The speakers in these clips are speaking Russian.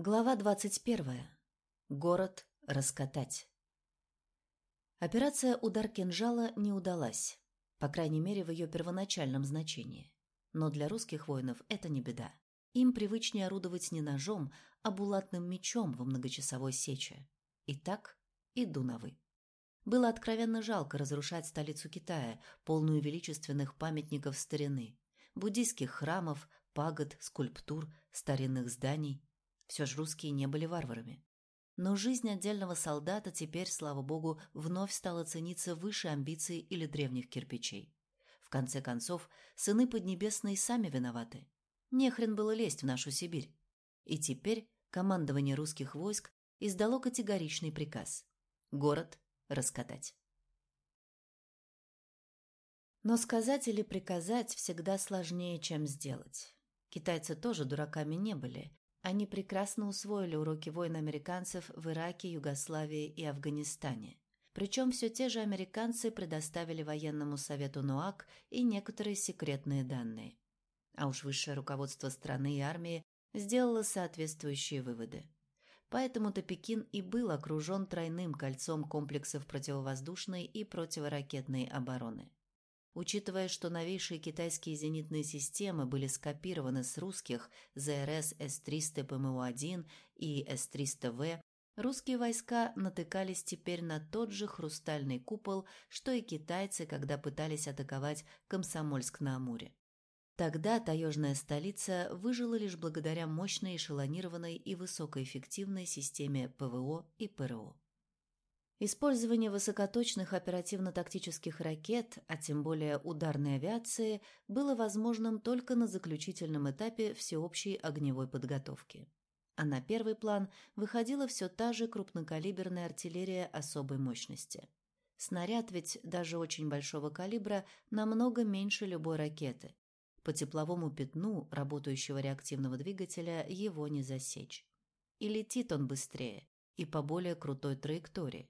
Глава 21. Город раскатать. Операция «Удар кинжала» не удалась, по крайней мере в ее первоначальном значении. Но для русских воинов это не беда. Им привычнее орудовать не ножом, а булатным мечом во многочасовой сече. И так на «вы». Было откровенно жалко разрушать столицу Китая, полную величественных памятников старины, буддийских храмов, пагод, скульптур, старинных зданий – все же русские не были варварами. Но жизнь отдельного солдата теперь, слава богу, вновь стала цениться выше амбиций или древних кирпичей. В конце концов, сыны Поднебесные сами виноваты. Нехрен было лезть в нашу Сибирь. И теперь командование русских войск издало категоричный приказ – город раскатать. Но сказать или приказать всегда сложнее, чем сделать. Китайцы тоже дураками не были они прекрасно усвоили уроки войн американцев в Ираке, Югославии и Афганистане. Причем все те же американцы предоставили военному совету НОАК и некоторые секретные данные. А уж высшее руководство страны и армии сделало соответствующие выводы. Поэтому-то Пекин и был окружен тройным кольцом комплексов противовоздушной и противоракетной обороны. Учитывая, что новейшие китайские зенитные системы были скопированы с русских ЗРС С-300 ПМУ-1 и С-300В, русские войска натыкались теперь на тот же хрустальный купол, что и китайцы, когда пытались атаковать Комсомольск-на-Амуре. Тогда таежная столица выжила лишь благодаря мощной эшелонированной и высокоэффективной системе ПВО и ПРО. Использование высокоточных оперативно-тактических ракет, а тем более ударной авиации, было возможным только на заключительном этапе всеобщей огневой подготовки. А на первый план выходила все та же крупнокалиберная артиллерия особой мощности. Снаряд ведь даже очень большого калибра намного меньше любой ракеты. По тепловому пятну работающего реактивного двигателя его не засечь. И летит он быстрее, и по более крутой траектории.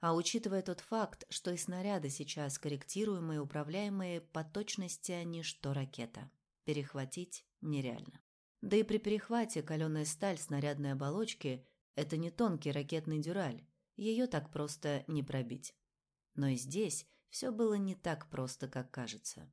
А учитывая тот факт, что и снаряды сейчас корректируемые, управляемые, по точности они что ракета. Перехватить нереально. Да и при перехвате каленая сталь снарядной оболочки – это не тонкий ракетный дюраль, ее так просто не пробить. Но и здесь все было не так просто, как кажется.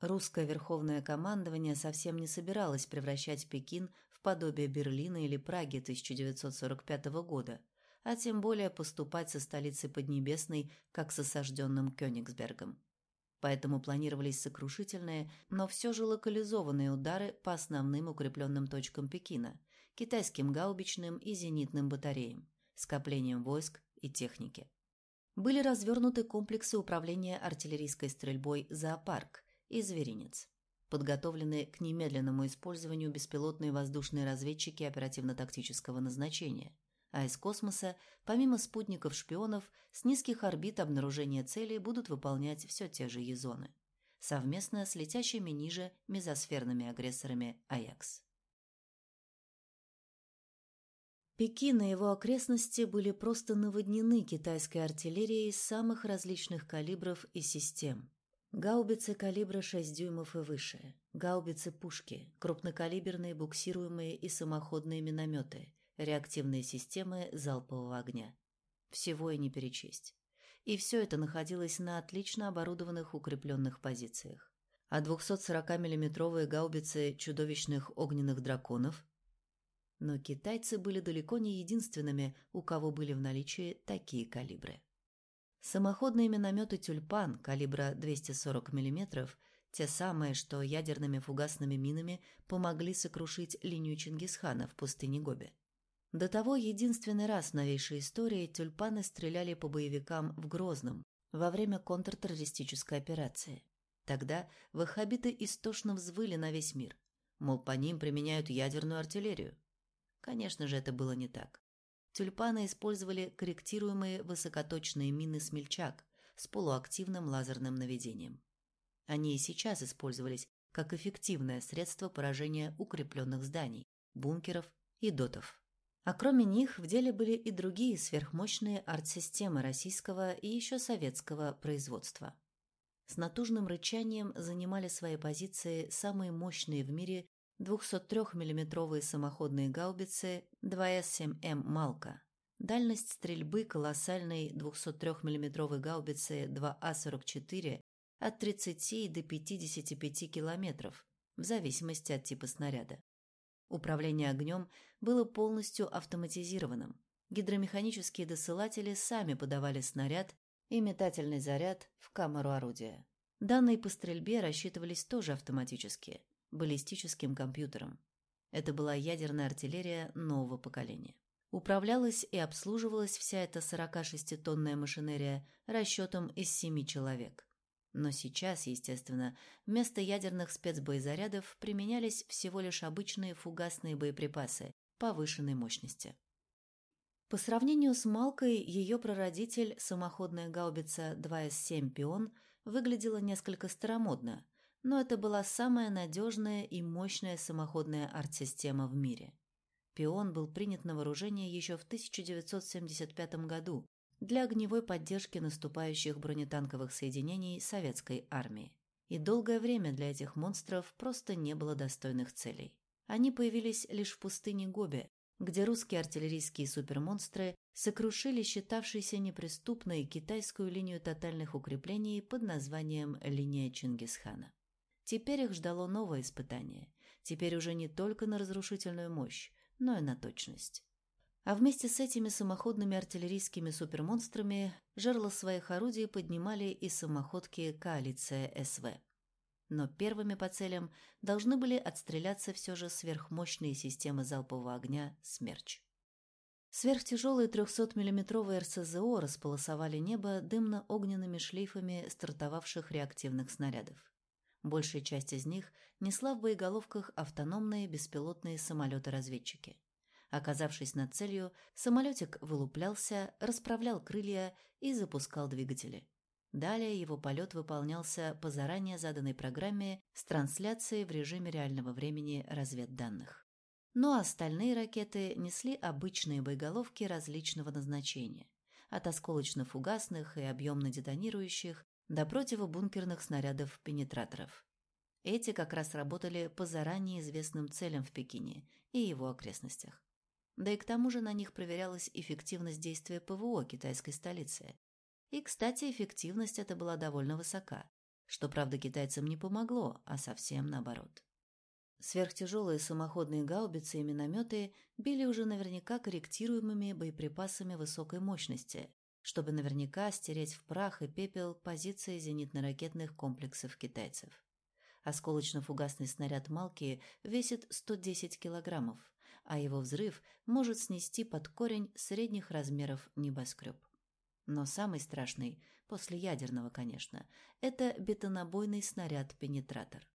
Русское верховное командование совсем не собиралось превращать Пекин в подобие Берлина или Праги 1945 года – а тем более поступать со столицей Поднебесной, как с осажденным Кёнигсбергом. Поэтому планировались сокрушительные, но все же локализованные удары по основным укрепленным точкам Пекина, китайским гаубичным и зенитным батареям, скоплением войск и техники. Были развернуты комплексы управления артиллерийской стрельбой «Зоопарк» и «Зверинец», подготовленные к немедленному использованию беспилотные воздушные разведчики оперативно-тактического назначения – а из космоса, помимо спутников-шпионов, с низких орбит обнаружения целей будут выполнять все те же езоны, совместно с летящими ниже мезосферными агрессорами «Аякс». Пекин и его окрестности были просто наводнены китайской артиллерией самых различных калибров и систем. Гаубицы калибра 6 дюймов и выше, гаубицы-пушки, крупнокалиберные буксируемые и самоходные минометы, реактивные системы залпового огня. Всего и не перечесть. И все это находилось на отлично оборудованных укрепленных позициях. А 240 миллиметровые гаубицы чудовищных огненных драконов? Но китайцы были далеко не единственными, у кого были в наличии такие калибры. Самоходные минометы «Тюльпан» калибра 240 мм, те самые, что ядерными фугасными минами помогли сокрушить линию Чингисхана в пустыне Гоби. До того единственный раз в новейшей истории тюльпаны стреляли по боевикам в Грозном во время контртеррористической операции. Тогда ваххабиты истошно взвыли на весь мир, мол, по ним применяют ядерную артиллерию. Конечно же, это было не так. Тюльпаны использовали корректируемые высокоточные мины «Смельчак» с полуактивным лазерным наведением. Они и сейчас использовались как эффективное средство поражения укрепленных зданий, бункеров и дотов. А кроме них в деле были и другие сверхмощные арт-системы российского и еще советского производства. С натужным рычанием занимали свои позиции самые мощные в мире 203 миллиметровые самоходные гаубицы 2С-7М «Малка». Дальность стрельбы колоссальной 203 миллиметровой гаубицы 2А-44 от 30 до 55 километров, в зависимости от типа снаряда. Управление огнем было полностью автоматизированным. Гидромеханические досылатели сами подавали снаряд и метательный заряд в камеру орудия. Данные по стрельбе рассчитывались тоже автоматически, баллистическим компьютером. Это была ядерная артиллерия нового поколения. Управлялась и обслуживалась вся эта 46-тонная машинерия расчетом из семи человек. Но сейчас, естественно, вместо ядерных спецбоезарядов применялись всего лишь обычные фугасные боеприпасы повышенной мощности. По сравнению с Малкой, ее прародитель, самоходная гаубица 2С-7 «Пион», выглядела несколько старомодно, но это была самая надежная и мощная самоходная артсистема в мире. «Пион» был принят на вооружение еще в 1975 году для огневой поддержки наступающих бронетанковых соединений советской армии. И долгое время для этих монстров просто не было достойных целей. Они появились лишь в пустыне Гоби, где русские артиллерийские супермонстры сокрушили считавшейся неприступной китайскую линию тотальных укреплений под названием «Линия Чингисхана». Теперь их ждало новое испытание. Теперь уже не только на разрушительную мощь, но и на точность. А вместе с этими самоходными артиллерийскими супермонстрами жерло своих орудий поднимали и самоходки коалиция СВ. Но первыми по целям должны были отстреляться все же сверхмощные системы залпового огня «Смерч». Сверхтяжелые 300-миллиметровые РСЗО располосовали небо дымно-огненными шлейфами стартовавших реактивных снарядов. Большая часть из них несла в боеголовках автономные беспилотные самолеты-разведчики. Оказавшись над целью, самолетик вылуплялся, расправлял крылья и запускал двигатели. Далее его полет выполнялся по заранее заданной программе с трансляцией в режиме реального времени разведданных. Но остальные ракеты несли обычные боеголовки различного назначения, от осколочно-фугасных и объемно-детонирующих до противобункерных снарядов-пенетраторов. Эти как раз работали по заранее известным целям в Пекине и его окрестностях. Да и к тому же на них проверялась эффективность действия ПВО китайской столицы. И, кстати, эффективность эта была довольно высока, что, правда, китайцам не помогло, а совсем наоборот. Сверхтяжелые самоходные гаубицы и минометы били уже наверняка корректируемыми боеприпасами высокой мощности, чтобы наверняка стереть в прах и пепел позиции зенитно-ракетных комплексов китайцев. Осколочно-фугасный снаряд «Малки» весит 110 килограммов, а его взрыв может снести под корень средних размеров небоскреб. Но самый страшный, после ядерного, конечно, это бетонобойный снаряд-пенетратор.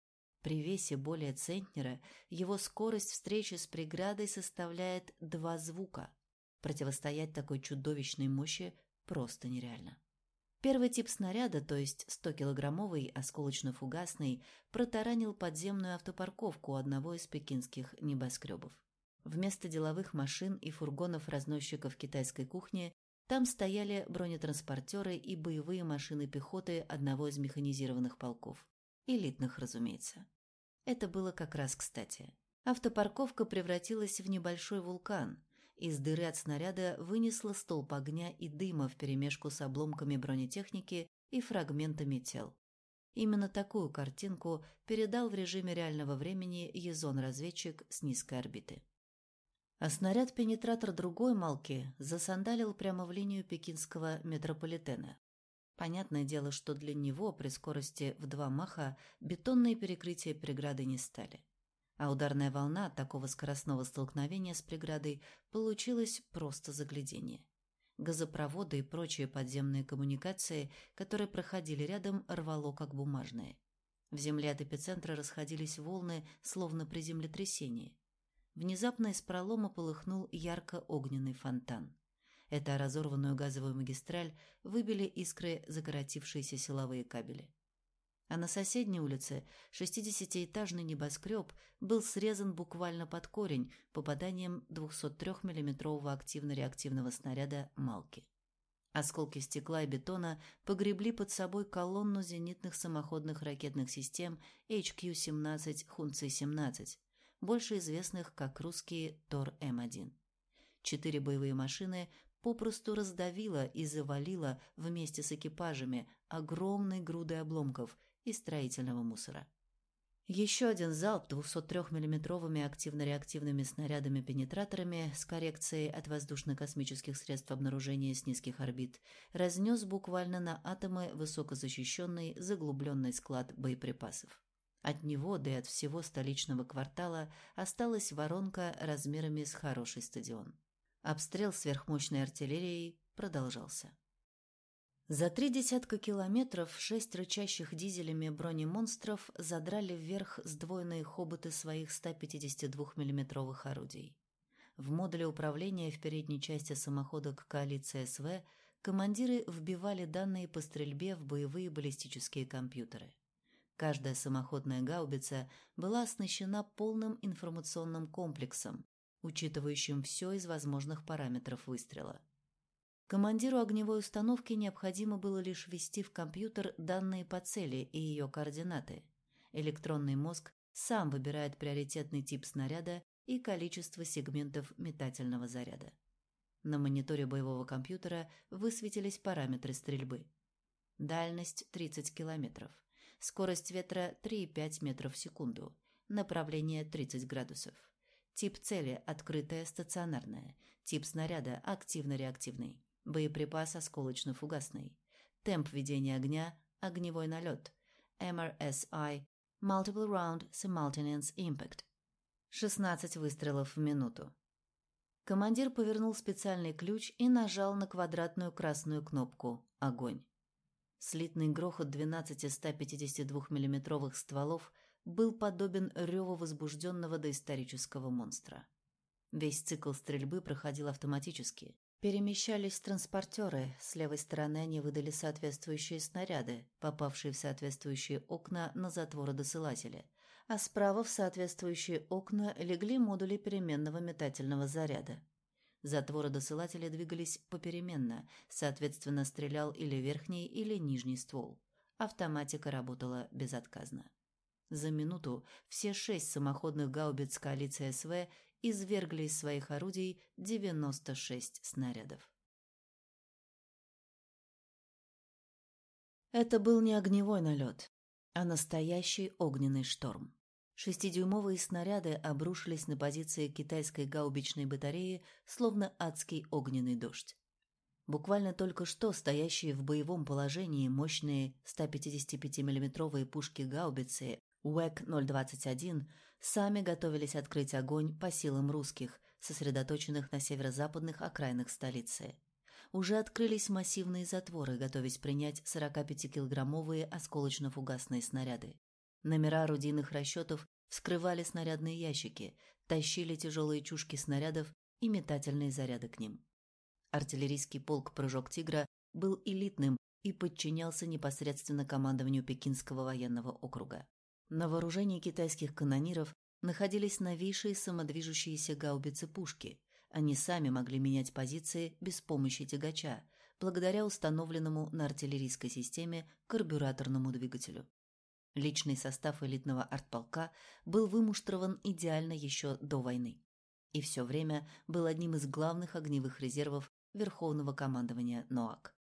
При весе более центнера его скорость встречи с преградой составляет два звука. Противостоять такой чудовищной мощи просто нереально. Первый тип снаряда, то есть 100-килограммовый осколочно-фугасный, протаранил подземную автопарковку одного из пекинских небоскребов. Вместо деловых машин и фургонов-разносчиков китайской кухни там стояли бронетранспортеры и боевые машины пехоты одного из механизированных полков. Элитных, разумеется. Это было как раз кстати. Автопарковка превратилась в небольшой вулкан. Из дыры от снаряда вынесло столб огня и дыма вперемешку с обломками бронетехники и фрагментами тел. Именно такую картинку передал в режиме реального времени Езон-разведчик с низкой орбиты. А снаряд-пенетратор другой малки засандалил прямо в линию пекинского метрополитена. Понятное дело, что для него при скорости в два маха бетонные перекрытия преграды не стали. А ударная волна такого скоростного столкновения с преградой получилась просто заглядение. Газопроводы и прочие подземные коммуникации, которые проходили рядом, рвало как бумажные. В земле от эпицентра расходились волны, словно при землетрясении. Внезапно из пролома полыхнул ярко-огненный фонтан. Это разорванную газовую магистраль выбили искры закоротившиеся силовые кабели. А на соседней улице шестидесятиэтажный небоскреб был срезан буквально под корень попаданием 203 миллиметрового активно-реактивного снаряда «Малки». Осколки стекла и бетона погребли под собой колонну зенитных самоходных ракетных систем HQ-17 «Хунций-17», больше известных как русские Тор-М1. Четыре боевые машины попросту раздавило и завалило вместе с экипажами огромной грудой обломков и строительного мусора. Еще один залп 203 миллиметровыми активно-реактивными снарядами-пенетраторами с коррекцией от воздушно-космических средств обнаружения с низких орбит разнес буквально на атомы высокозащищенный заглубленный склад боеприпасов. От него, да и от всего столичного квартала осталась воронка размерами с хороший стадион. Обстрел сверхмощной артиллерией продолжался. За три десятка километров шесть рычащих дизелями бронемонстров задрали вверх сдвоенные хоботы своих 152 миллиметровых орудий. В модуле управления в передней части самоходок коалиции СВ командиры вбивали данные по стрельбе в боевые баллистические компьютеры. Каждая самоходная гаубица была оснащена полным информационным комплексом, учитывающим все из возможных параметров выстрела – Командиру огневой установки необходимо было лишь ввести в компьютер данные по цели и ее координаты. Электронный мозг сам выбирает приоритетный тип снаряда и количество сегментов метательного заряда. На мониторе боевого компьютера высветились параметры стрельбы. Дальность 30 км. Скорость ветра 3,5 метров в секунду. Направление 30 градусов. Тип цели – открытая, стационарная. Тип снаряда – активно-реактивный. Боеприпас осколочно-фугасный. Темп ведения огня – огневой налет. MRSI – Multiple Round Simultaneous Impact. 16 выстрелов в минуту. Командир повернул специальный ключ и нажал на квадратную красную кнопку «Огонь». Слитный грохот 12 152 миллиметровых стволов был подобен реву возбужденного доисторического монстра. Весь цикл стрельбы проходил автоматически. Перемещались транспортеры, с левой стороны они выдали соответствующие снаряды, попавшие в соответствующие окна на затворы досылателя, а справа в соответствующие окна легли модули переменного метательного заряда. Затворы досылателя двигались попеременно, соответственно, стрелял или верхний, или нижний ствол. Автоматика работала безотказно. За минуту все шесть самоходных гаубиц коалиции СВ извергли из своих орудий 96 снарядов. Это был не огневой налет, а настоящий огненный шторм. Шестидюймовые снаряды обрушились на позиции китайской гаубичной батареи, словно адский огненный дождь. Буквально только что стоящие в боевом положении мощные 155 миллиметровые пушки гаубицы УЭК-021 сами готовились открыть огонь по силам русских, сосредоточенных на северо-западных окраинах столицы. Уже открылись массивные затворы, готовясь принять 45-килограммовые осколочно-фугасные снаряды. Номера орудийных расчетов вскрывали снарядные ящики, тащили тяжелые чушки снарядов и метательные заряды к ним. Артиллерийский полк «Прыжок Тигра» был элитным и подчинялся непосредственно командованию Пекинского военного округа. На вооружении китайских канониров находились новейшие самодвижущиеся гаубицы-пушки. Они сами могли менять позиции без помощи тягача, благодаря установленному на артиллерийской системе карбюраторному двигателю. Личный состав элитного артполка был вымуштрован идеально еще до войны. И все время был одним из главных огневых резервов Верховного командования НОАК.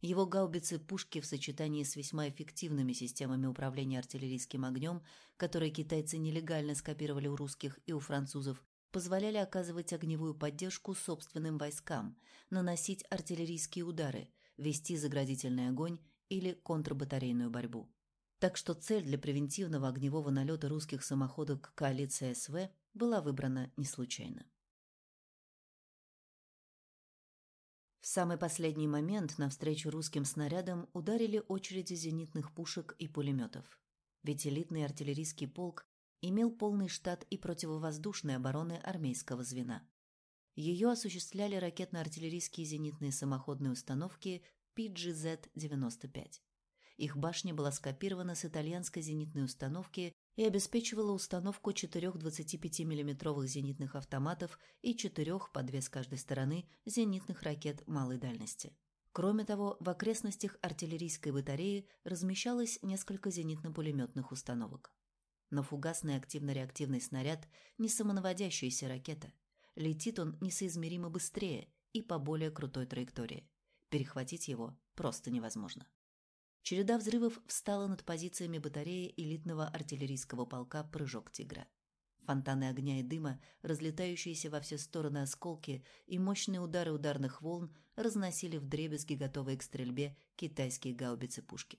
Его гаубицы-пушки в сочетании с весьма эффективными системами управления артиллерийским огнем, которые китайцы нелегально скопировали у русских и у французов, позволяли оказывать огневую поддержку собственным войскам, наносить артиллерийские удары, вести заградительный огонь или контрбатарейную борьбу. Так что цель для превентивного огневого налета русских самоходок коалиции СВ была выбрана не случайно. В самый последний момент навстречу русским снарядам ударили очереди зенитных пушек и пулеметов. Ведь элитный артиллерийский полк имел полный штат и противовоздушной обороны армейского звена. Ее осуществляли ракетно-артиллерийские зенитные самоходные установки PGZ-95. Их башня была скопирована с итальянской зенитной установки и обеспечивала установку четырех 25 миллиметровых зенитных автоматов и четырех, по две с каждой стороны, зенитных ракет малой дальности. Кроме того, в окрестностях артиллерийской батареи размещалось несколько зенитно-пулеметных установок. Но фугасный активно-реактивный снаряд – не самонаводящаяся ракета. Летит он несоизмеримо быстрее и по более крутой траектории. Перехватить его просто невозможно. Череда взрывов встала над позициями батареи элитного артиллерийского полка «Прыжок тигра». Фонтаны огня и дыма, разлетающиеся во все стороны осколки и мощные удары ударных волн разносили вдребезги готовые к стрельбе китайские гаубицы-пушки.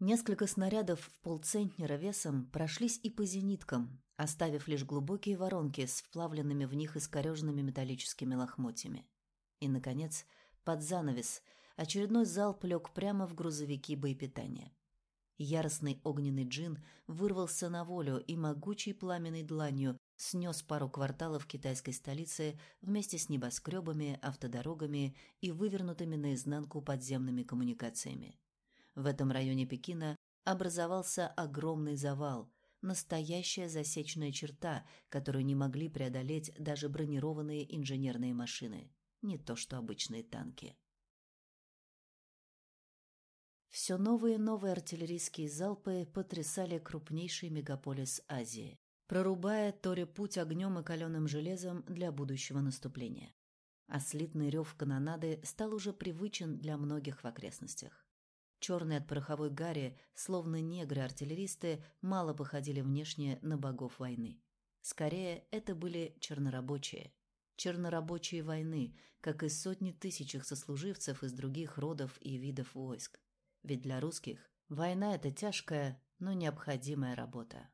Несколько снарядов в полцентнера весом прошлись и по зениткам, оставив лишь глубокие воронки с вплавленными в них искореженными металлическими лохмотьями. И, наконец, под занавес очередной залп лег прямо в грузовики боепитания. Яростный огненный джин вырвался на волю и могучей пламенной дланью снес пару кварталов китайской столицы вместе с небоскребами, автодорогами и вывернутыми наизнанку подземными коммуникациями. В этом районе Пекина образовался огромный завал, настоящая засечная черта, которую не могли преодолеть даже бронированные инженерные машины, не то что обычные танки. Все новые и новые артиллерийские залпы потрясали крупнейший мегаполис Азии, прорубая Торе путь огнем и каленым железом для будущего наступления. А слитный рев канонады стал уже привычен для многих в окрестностях. Черные от пороховой гари, словно негры-артиллеристы, мало походили внешне на богов войны. Скорее, это были чернорабочие. Чернорабочие войны, как и сотни тысяч сослуживцев из других родов и видов войск. Ведь для русских война – это тяжкая, но необходимая работа.